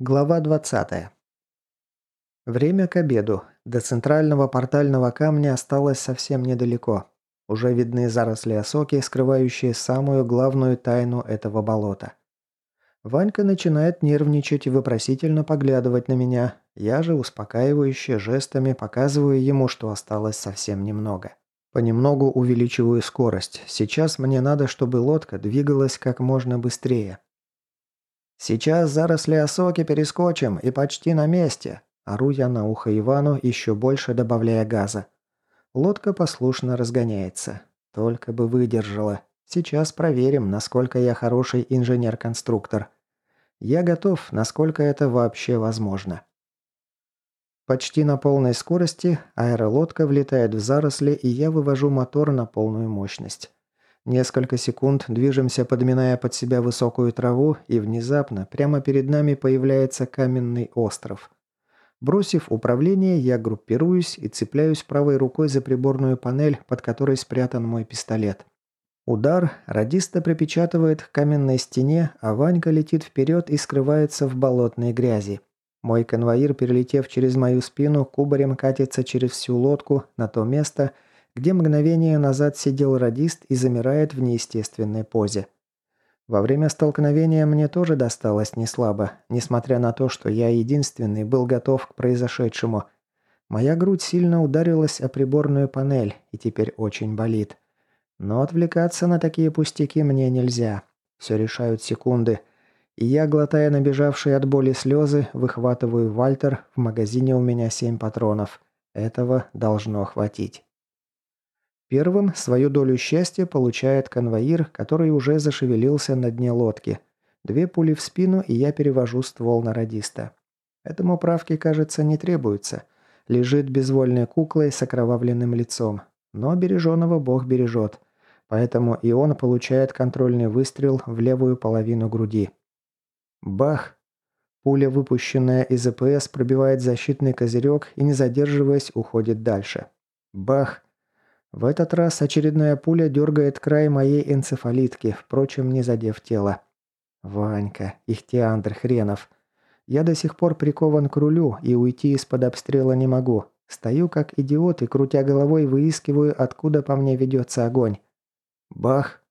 Глава 20. Время к обеду. До центрального портального камня осталось совсем недалеко. Уже видны заросли осоки, скрывающие самую главную тайну этого болота. Ванька начинает нервничать и вопросительно поглядывать на меня. Я же успокаивающе жестами показываю ему, что осталось совсем немного. Понемногу увеличиваю скорость. Сейчас мне надо, чтобы лодка двигалась как можно быстрее. «Сейчас заросли осоки перескочим и почти на месте», – ору я на ухо Ивану, еще больше добавляя газа. Лодка послушно разгоняется. Только бы выдержала. Сейчас проверим, насколько я хороший инженер-конструктор. Я готов, насколько это вообще возможно. Почти на полной скорости аэролодка влетает в заросли, и я вывожу мотор на полную мощность. Несколько секунд движемся, подминая под себя высокую траву, и внезапно прямо перед нами появляется каменный остров. Бросив управление, я группируюсь и цепляюсь правой рукой за приборную панель, под которой спрятан мой пистолет. Удар радиста припечатывает к каменной стене, а Ванька летит вперед и скрывается в болотной грязи. Мой конвоир, перелетев через мою спину, кубарем катится через всю лодку на то место, где мгновение назад сидел радист и замирает в неестественной позе. Во время столкновения мне тоже досталось неслабо, несмотря на то, что я единственный был готов к произошедшему. Моя грудь сильно ударилась о приборную панель и теперь очень болит. Но отвлекаться на такие пустяки мне нельзя. Все решают секунды. И я, глотая набежавшие от боли слезы, выхватываю Вальтер, в магазине у меня семь патронов. Этого должно хватить. Первым свою долю счастья получает конвоир, который уже зашевелился на дне лодки. Две пули в спину, и я перевожу ствол на радиста. Этому правки, кажется, не требуется. Лежит безвольной куклой с окровавленным лицом. Но береженого Бог бережет. Поэтому и он получает контрольный выстрел в левую половину груди. Бах! Пуля, выпущенная из АПС, пробивает защитный козырек и, не задерживаясь, уходит дальше. Бах! В этот раз очередная пуля дергает край моей энцефалитки, впрочем, не задев тело. Ванька, ихтиандр хренов. Я до сих пор прикован к рулю и уйти из-под обстрела не могу. Стою как идиот и, крутя головой, выискиваю, откуда по мне ведется огонь. Бах!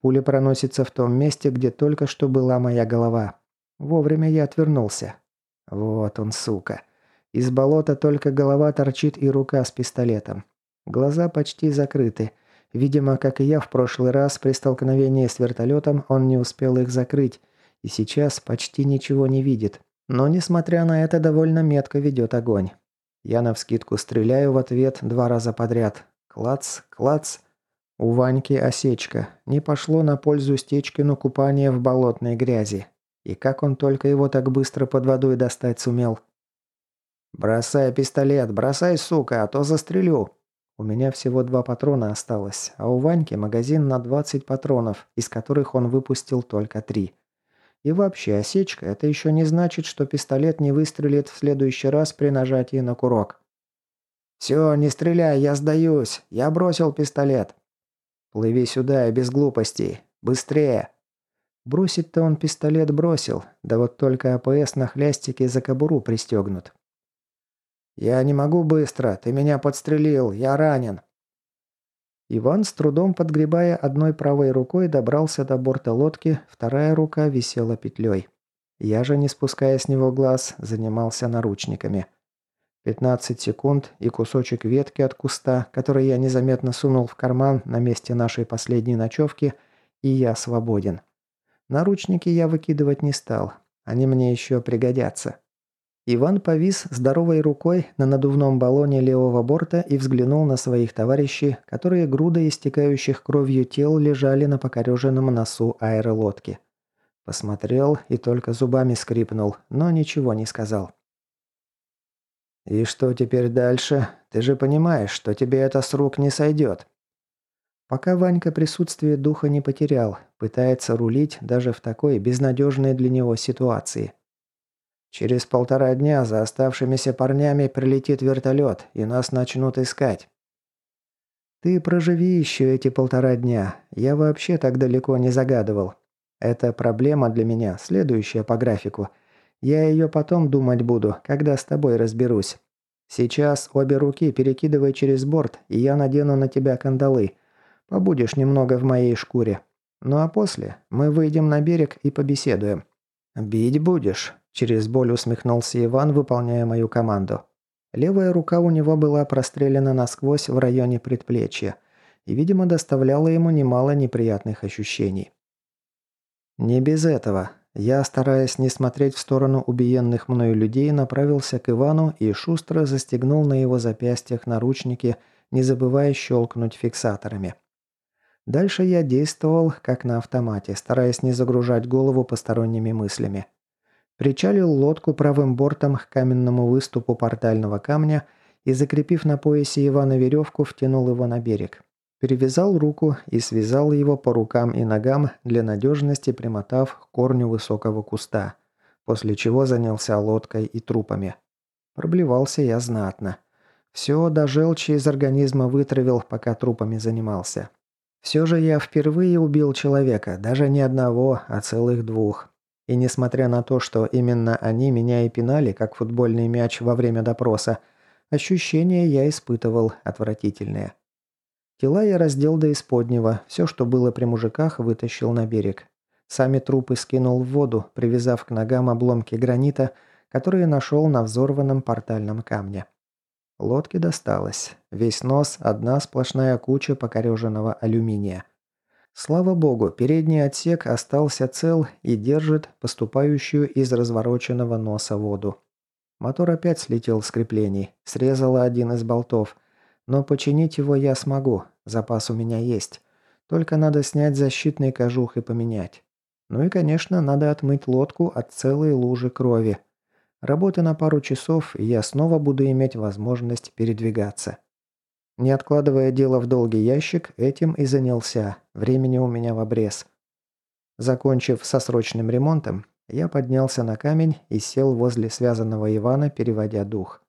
Пуля проносится в том месте, где только что была моя голова. Вовремя я отвернулся. Вот он, сука. Из болота только голова торчит и рука с пистолетом. Глаза почти закрыты. Видимо, как и я в прошлый раз при столкновении с вертолетом, он не успел их закрыть. И сейчас почти ничего не видит. Но, несмотря на это, довольно метко ведет огонь. Я навскидку стреляю в ответ два раза подряд. Клац, клац. У Ваньки осечка. Не пошло на пользу Стечкину купание в болотной грязи. И как он только его так быстро под водой достать сумел. «Бросай пистолет, бросай, сука, а то застрелю!» У меня всего два патрона осталось, а у Ваньки магазин на 20 патронов, из которых он выпустил только три. И вообще, осечка – это еще не значит, что пистолет не выстрелит в следующий раз при нажатии на курок. «Все, не стреляй, я сдаюсь. Я бросил пистолет». «Плыви сюда и без глупостей. Быстрее!» Бросить-то он пистолет бросил, да вот только АПС на хлястике за кобуру пристегнут. «Я не могу быстро, ты меня подстрелил, я ранен». Иван, с трудом подгребая одной правой рукой, добрался до борта лодки, вторая рука висела петлей. Я же, не спуская с него глаз, занимался наручниками. 15 секунд и кусочек ветки от куста, который я незаметно сунул в карман на месте нашей последней ночевки, и я свободен. Наручники я выкидывать не стал, они мне еще пригодятся. Иван повис здоровой рукой на надувном баллоне левого борта и взглянул на своих товарищей, которые грудой истекающих кровью тел лежали на покореженном носу аэролодки. Посмотрел и только зубами скрипнул, но ничего не сказал. «И что теперь дальше? Ты же понимаешь, что тебе это с рук не сойдет». Пока Ванька присутствие духа не потерял, пытается рулить даже в такой безнадежной для него ситуации. Через полтора дня за оставшимися парнями прилетит вертолет, и нас начнут искать. Ты проживи еще эти полтора дня. Я вообще так далеко не загадывал. Это проблема для меня, следующая по графику. Я ее потом думать буду, когда с тобой разберусь. Сейчас обе руки перекидывай через борт, и я надену на тебя кандалы. Побудешь немного в моей шкуре. Ну а после мы выйдем на берег и побеседуем». «Бить будешь?» – через боль усмехнулся Иван, выполняя мою команду. Левая рука у него была прострелена насквозь в районе предплечья и, видимо, доставляла ему немало неприятных ощущений. Не без этого. Я, стараясь не смотреть в сторону убиенных мною людей, направился к Ивану и шустро застегнул на его запястьях наручники, не забывая щелкнуть фиксаторами. Дальше я действовал как на автомате, стараясь не загружать голову посторонними мыслями. Причалил лодку правым бортом к каменному выступу портального камня и, закрепив на поясе Ивана веревку, втянул его на берег. Перевязал руку и связал его по рукам и ногам, для надежности примотав к корню высокого куста, после чего занялся лодкой и трупами. Проблевался я знатно. Все до желчи из организма вытравил, пока трупами занимался. Все же я впервые убил человека, даже не одного, а целых двух. И несмотря на то, что именно они меня и пинали, как футбольный мяч во время допроса, ощущения я испытывал отвратительные. Тела я раздел до исподнего, все, что было при мужиках, вытащил на берег. Сами трупы скинул в воду, привязав к ногам обломки гранита, которые нашел на взорванном портальном камне. Лодке досталось. Весь нос – одна сплошная куча покореженного алюминия. Слава богу, передний отсек остался цел и держит поступающую из развороченного носа воду. Мотор опять слетел с креплений, срезало один из болтов. Но починить его я смогу, запас у меня есть. Только надо снять защитный кожух и поменять. Ну и, конечно, надо отмыть лодку от целой лужи крови. Работы на пару часов, и я снова буду иметь возможность передвигаться. Не откладывая дело в долгий ящик, этим и занялся. Времени у меня в обрез. Закончив со срочным ремонтом, я поднялся на камень и сел возле связанного Ивана, переводя дух.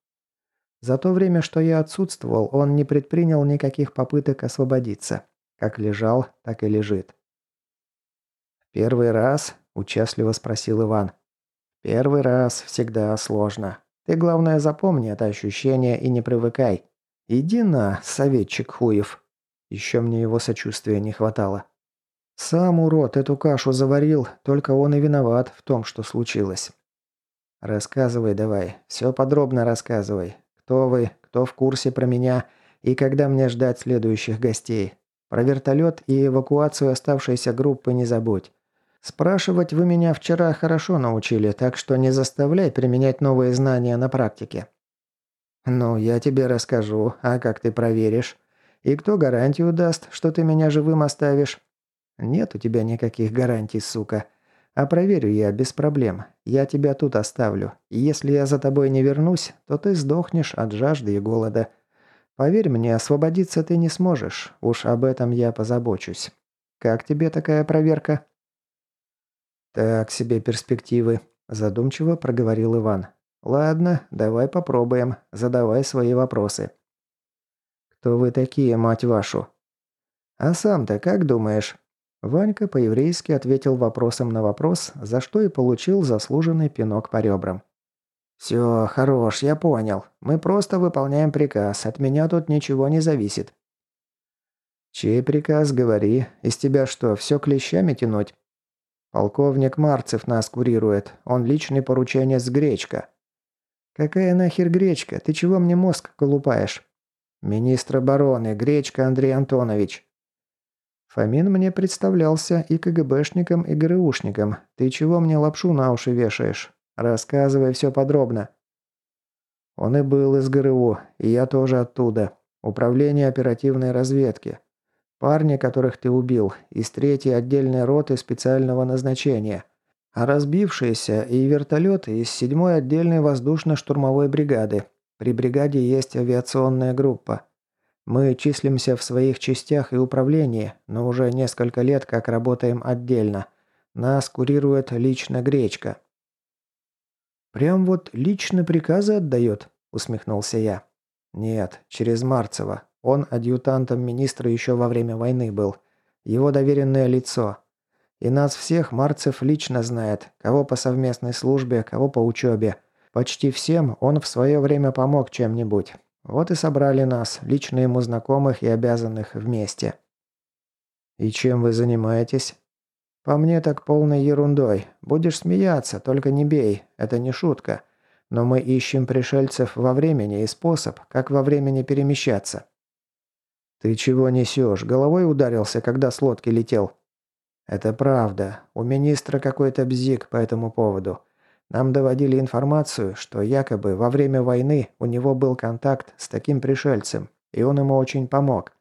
За то время, что я отсутствовал, он не предпринял никаких попыток освободиться. Как лежал, так и лежит. «Первый раз?» – участливо спросил Иван. Первый раз всегда сложно. Ты, главное, запомни это ощущение и не привыкай. Иди на, советчик Хуев. Еще мне его сочувствия не хватало. Сам урод эту кашу заварил, только он и виноват в том, что случилось. Рассказывай давай, все подробно рассказывай. Кто вы, кто в курсе про меня и когда мне ждать следующих гостей. Про вертолет и эвакуацию оставшейся группы не забудь. Спрашивать вы меня вчера хорошо научили, так что не заставляй применять новые знания на практике. Ну, я тебе расскажу, а как ты проверишь? И кто гарантию даст, что ты меня живым оставишь? Нет у тебя никаких гарантий, сука. А проверю я без проблем. Я тебя тут оставлю. Если я за тобой не вернусь, то ты сдохнешь от жажды и голода. Поверь мне, освободиться ты не сможешь. Уж об этом я позабочусь. Как тебе такая проверка? «Так себе перспективы», – задумчиво проговорил Иван. «Ладно, давай попробуем. Задавай свои вопросы». «Кто вы такие, мать вашу?» «А сам-то как думаешь?» Ванька по-еврейски ответил вопросом на вопрос, за что и получил заслуженный пинок по ребрам. «Все, хорош, я понял. Мы просто выполняем приказ. От меня тут ничего не зависит». «Чей приказ, говори. Из тебя что, все клещами тянуть?» «Полковник Марцев нас курирует. Он личный порученец Гречка». «Какая нахер Гречка? Ты чего мне мозг колупаешь?» «Министр обороны, Гречка Андрей Антонович». Фомин мне представлялся и КГБшником, и ГРУшником. Ты чего мне лапшу на уши вешаешь? Рассказывай все подробно. Он и был из ГРУ, и я тоже оттуда. Управление оперативной разведки. Парни, которых ты убил, из третьей отдельной роты специального назначения. А разбившиеся и вертолеты из седьмой отдельной воздушно-штурмовой бригады. При бригаде есть авиационная группа. Мы числимся в своих частях и управлении, но уже несколько лет как работаем отдельно. Нас курирует лично Гречка». «Прям вот лично приказы отдает?» – усмехнулся я. «Нет, через Марцева. Он адъютантом министра еще во время войны был. Его доверенное лицо. И нас всех Марцев лично знает, кого по совместной службе, кого по учебе. Почти всем он в свое время помог чем-нибудь. Вот и собрали нас, лично ему знакомых и обязанных, вместе. «И чем вы занимаетесь?» «По мне так полной ерундой. Будешь смеяться, только не бей. Это не шутка. Но мы ищем пришельцев во времени и способ, как во времени перемещаться». «Ты чего несешь? Головой ударился, когда с лодки летел?» «Это правда. У министра какой-то бзик по этому поводу. Нам доводили информацию, что якобы во время войны у него был контакт с таким пришельцем, и он ему очень помог.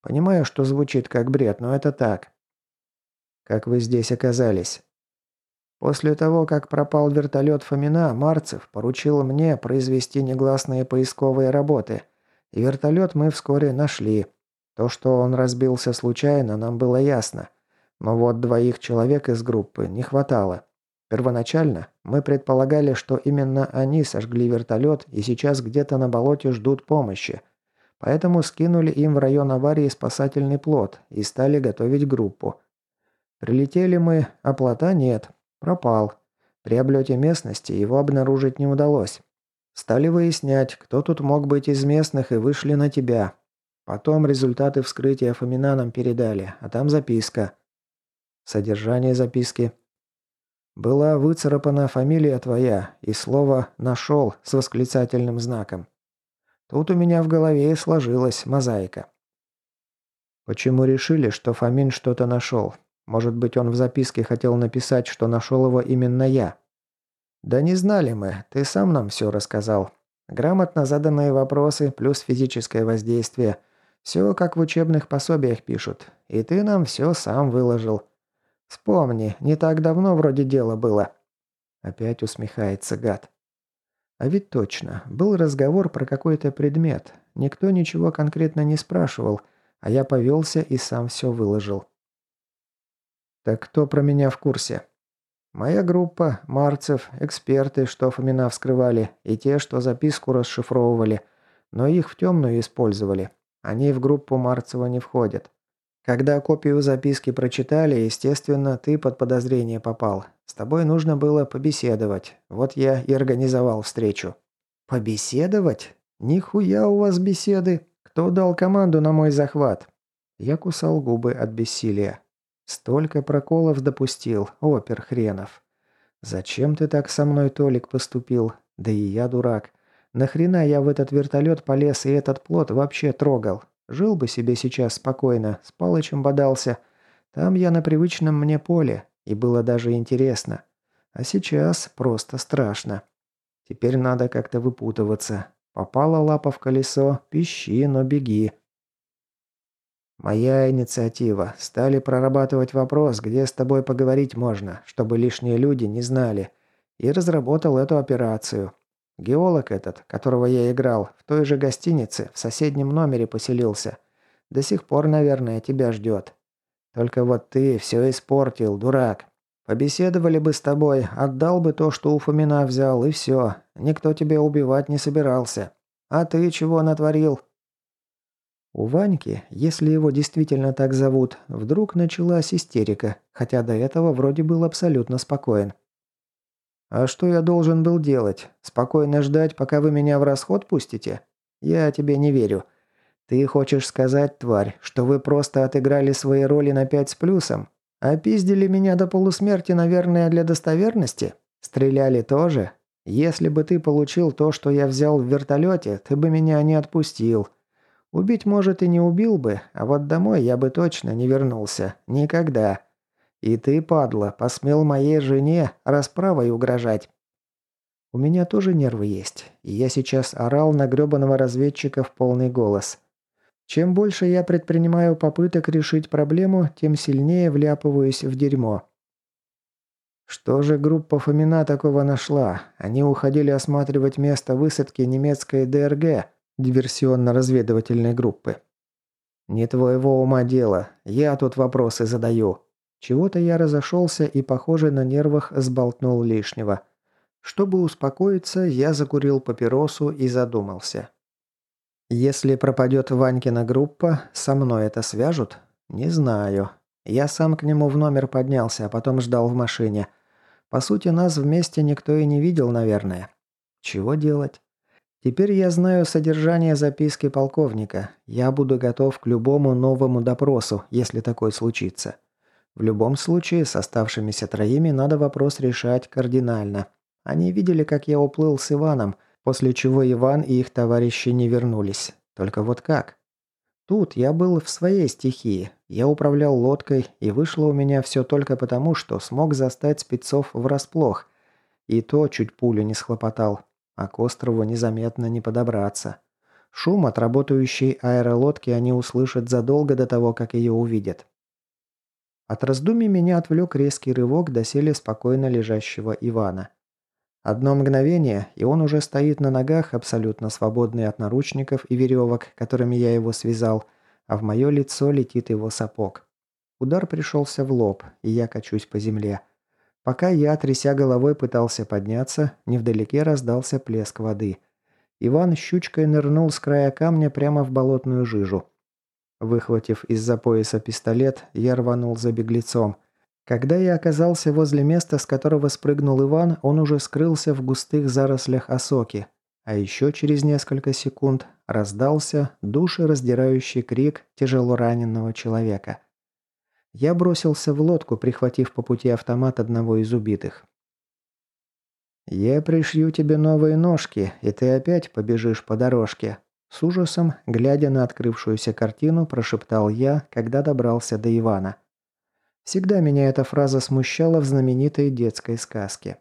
Понимаю, что звучит как бред, но это так. Как вы здесь оказались? После того, как пропал вертолет Фомина, Марцев поручил мне произвести негласные поисковые работы. И вертолет мы вскоре нашли. То, что он разбился случайно, нам было ясно. Но вот двоих человек из группы не хватало. Первоначально мы предполагали, что именно они сожгли вертолет и сейчас где-то на болоте ждут помощи. Поэтому скинули им в район аварии спасательный плот и стали готовить группу. Прилетели мы, а плота нет. Пропал. При облете местности его обнаружить не удалось. Стали выяснять, кто тут мог быть из местных и вышли на тебя. Потом результаты вскрытия Фомина нам передали, а там записка. Содержание записки – была выцарапана фамилия твоя и слово «нашел» с восклицательным знаком. Тут у меня в голове сложилась мозаика. Почему решили, что Фомин что-то нашел? Может быть, он в записке хотел написать, что нашел его именно я? Да не знали мы, ты сам нам все рассказал. Грамотно заданные вопросы плюс физическое воздействие. Все как в учебных пособиях пишут. И ты нам все сам выложил. Вспомни, не так давно вроде дело было». Опять усмехается гад. А ведь точно, был разговор про какой-то предмет. Никто ничего конкретно не спрашивал, а я повелся и сам все выложил. «Так кто про меня в курсе?» «Моя группа, Марцев, эксперты, что Фомина вскрывали, и те, что записку расшифровывали, но их в темную использовали. Они в группу Марцева не входят. Когда копию записки прочитали, естественно, ты под подозрение попал. С тобой нужно было побеседовать. Вот я и организовал встречу». «Побеседовать? Нихуя у вас беседы. Кто дал команду на мой захват?» Я кусал губы от бессилия. Столько проколов допустил, опер хренов. «Зачем ты так со мной, Толик, поступил? Да и я дурак. Нахрена я в этот вертолет полез и этот плод вообще трогал? Жил бы себе сейчас спокойно, с Палычем бодался. Там я на привычном мне поле, и было даже интересно. А сейчас просто страшно. Теперь надо как-то выпутываться. Попала лапа в колесо, пищи, но беги. Моя инициатива. Стали прорабатывать вопрос, где с тобой поговорить можно, чтобы лишние люди не знали. И разработал эту операцию. Геолог этот, которого я играл, в той же гостинице, в соседнем номере поселился. До сих пор, наверное, тебя ждет. Только вот ты все испортил, дурак. Побеседовали бы с тобой, отдал бы то, что у Фомина взял, и все. Никто тебя убивать не собирался. А ты чего натворил?» У Ваньки, если его действительно так зовут, вдруг началась истерика, хотя до этого вроде был абсолютно спокоен. «А что я должен был делать? Спокойно ждать, пока вы меня в расход пустите? Я тебе не верю. Ты хочешь сказать, тварь, что вы просто отыграли свои роли на пять с плюсом? Опиздили меня до полусмерти, наверное, для достоверности? Стреляли тоже? Если бы ты получил то, что я взял в вертолете, ты бы меня не отпустил. Убить, может, и не убил бы, а вот домой я бы точно не вернулся. Никогда. И ты, падла, посмел моей жене расправой угрожать. У меня тоже нервы есть, и я сейчас орал на грёбаного разведчика в полный голос. Чем больше я предпринимаю попыток решить проблему, тем сильнее вляпываюсь в дерьмо. Что же группа Фомина такого нашла? Они уходили осматривать место высадки немецкой ДРГ, диверсионно-разведывательной группы. Не твоего ума дело, я тут вопросы задаю. Чего-то я разошелся и, похоже, на нервах сболтнул лишнего. Чтобы успокоиться, я закурил папиросу и задумался. Если пропадет Ванькина группа, со мной это свяжут? Не знаю. Я сам к нему в номер поднялся, а потом ждал в машине. По сути, нас вместе никто и не видел, наверное. Чего делать? Теперь я знаю содержание записки полковника. Я буду готов к любому новому допросу, если такой случится. В любом случае, с оставшимися троими надо вопрос решать кардинально. Они видели, как я уплыл с Иваном, после чего Иван и их товарищи не вернулись. Только вот как? Тут я был в своей стихии. Я управлял лодкой, и вышло у меня все только потому, что смог застать спецов врасплох. И то чуть пулю не схлопотал а к острову незаметно не подобраться. Шум от работающей аэролодки они услышат задолго до того, как ее увидят. От раздумий меня отвлек резкий рывок доселе спокойно лежащего Ивана. Одно мгновение, и он уже стоит на ногах, абсолютно свободный от наручников и веревок, которыми я его связал, а в мое лицо летит его сапог. Удар пришелся в лоб, и я качусь по земле. Пока я, тряся головой, пытался подняться, невдалеке раздался плеск воды. Иван щучкой нырнул с края камня прямо в болотную жижу. Выхватив из-за пояса пистолет, я рванул за беглецом. Когда я оказался возле места, с которого спрыгнул Иван, он уже скрылся в густых зарослях осоки. А еще через несколько секунд раздался душераздирающий крик тяжело раненного человека. Я бросился в лодку, прихватив по пути автомат одного из убитых. «Я пришью тебе новые ножки, и ты опять побежишь по дорожке», с ужасом, глядя на открывшуюся картину, прошептал я, когда добрался до Ивана. Всегда меня эта фраза смущала в знаменитой детской сказке.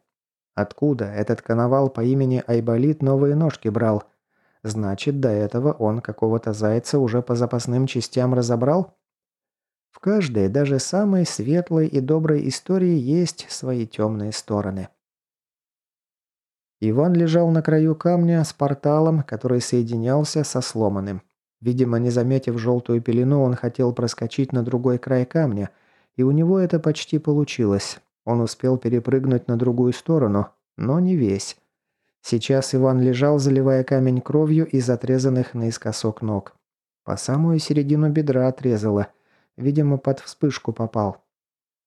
Откуда этот коновал по имени Айболит новые ножки брал? Значит, до этого он какого-то зайца уже по запасным частям разобрал? В каждой, даже самой светлой и доброй истории есть свои темные стороны. Иван лежал на краю камня с порталом, который соединялся со сломанным. Видимо, не заметив желтую пелену, он хотел проскочить на другой край камня, и у него это почти получилось. Он успел перепрыгнуть на другую сторону, но не весь. Сейчас Иван лежал, заливая камень кровью из отрезанных наискосок ног. По самую середину бедра отрезало – Видимо, под вспышку попал.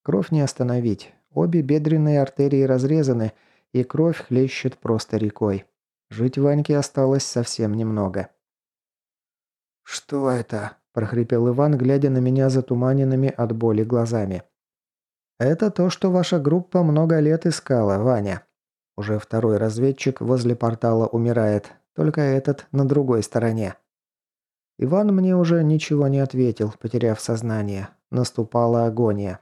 Кровь не остановить. Обе бедренные артерии разрезаны, и кровь хлещет просто рекой. Жить Ваньке осталось совсем немного. «Что это?» – прохрипел Иван, глядя на меня затуманенными от боли глазами. «Это то, что ваша группа много лет искала, Ваня. Уже второй разведчик возле портала умирает, только этот на другой стороне». Иван мне уже ничего не ответил, потеряв сознание. Наступала агония.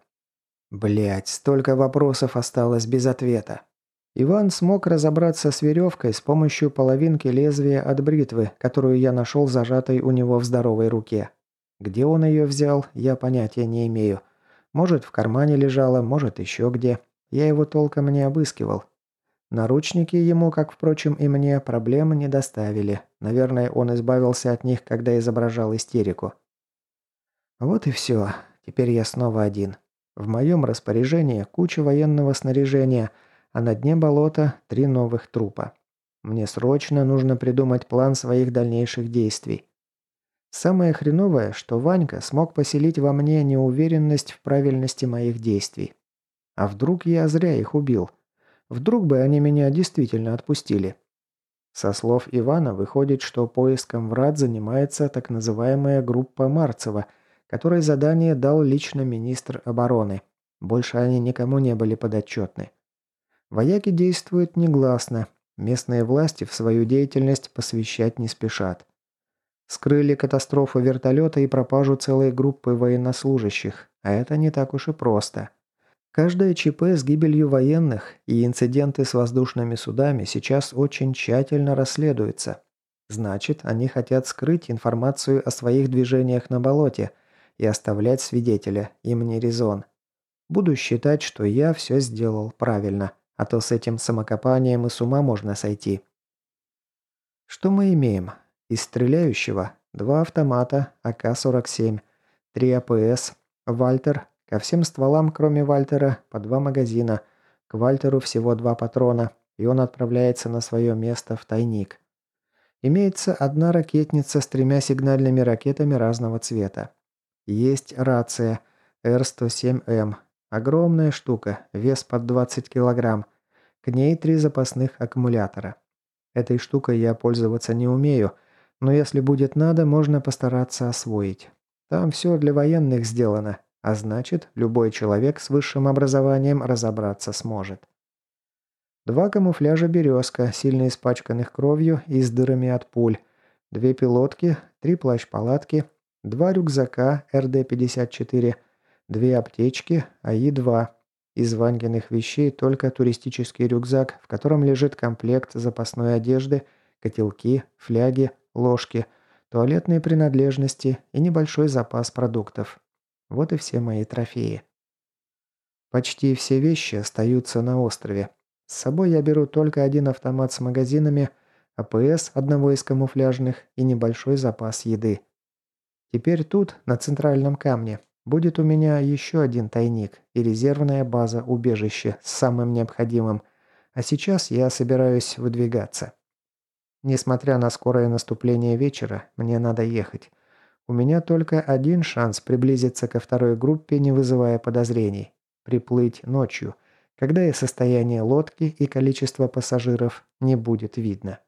Блять, столько вопросов осталось без ответа. Иван смог разобраться с веревкой с помощью половинки лезвия от бритвы, которую я нашел зажатой у него в здоровой руке. Где он ее взял, я понятия не имею. Может, в кармане лежала, может, еще где. Я его толком не обыскивал. Наручники ему, как, впрочем, и мне, проблем не доставили. Наверное, он избавился от них, когда изображал истерику. Вот и все. Теперь я снова один. В моем распоряжении куча военного снаряжения, а на дне болота три новых трупа. Мне срочно нужно придумать план своих дальнейших действий. Самое хреновое, что Ванька смог поселить во мне неуверенность в правильности моих действий. А вдруг я зря их убил? Вдруг бы они меня действительно отпустили. Со слов Ивана выходит, что поиском врат занимается так называемая группа Марцева, которой задание дал лично министр обороны. Больше они никому не были подотчетны. Вояки действуют негласно. Местные власти в свою деятельность посвящать не спешат. Скрыли катастрофу вертолета и пропажу целой группы военнослужащих, а это не так уж и просто. Каждое ЧП с гибелью военных и инциденты с воздушными судами сейчас очень тщательно расследуются. Значит, они хотят скрыть информацию о своих движениях на болоте и оставлять свидетеля им не резон. Буду считать, что я все сделал правильно, а то с этим самокопанием и с ума можно сойти. Что мы имеем? Из стреляющего два автомата АК-47, три АПС, Вальтер Ко всем стволам, кроме Вальтера, по два магазина. К Вальтеру всего два патрона, и он отправляется на свое место в тайник. Имеется одна ракетница с тремя сигнальными ракетами разного цвета. Есть рация. Р-107М. Огромная штука, вес под 20 килограмм. К ней три запасных аккумулятора. Этой штукой я пользоваться не умею, но если будет надо, можно постараться освоить. Там все для военных сделано, а значит, любой человек с высшим образованием разобраться сможет. Два камуфляжа «Березка», сильно испачканных кровью и с дырами от пуль. Две пилотки, три плащ-палатки, два рюкзака РД-54, две аптечки АИ-2. Из Ванькиных вещей только туристический рюкзак, в котором лежит комплект запасной одежды, котелки, фляги, ложки, туалетные принадлежности и небольшой запас продуктов. Вот и все мои трофеи. Почти все вещи остаются на острове. С собой я беру только один автомат с магазинами, АПС одного из камуфляжных и небольшой запас еды. Теперь тут, на центральном камне, будет у меня еще один тайник и резервная база убежище с самым необходимым, а сейчас я собираюсь выдвигаться. Несмотря на скорое наступление вечера, мне надо ехать. У меня только один шанс приблизиться ко второй группе, не вызывая подозрений. Приплыть ночью, когда и состояние лодки, и количество пассажиров не будет видно.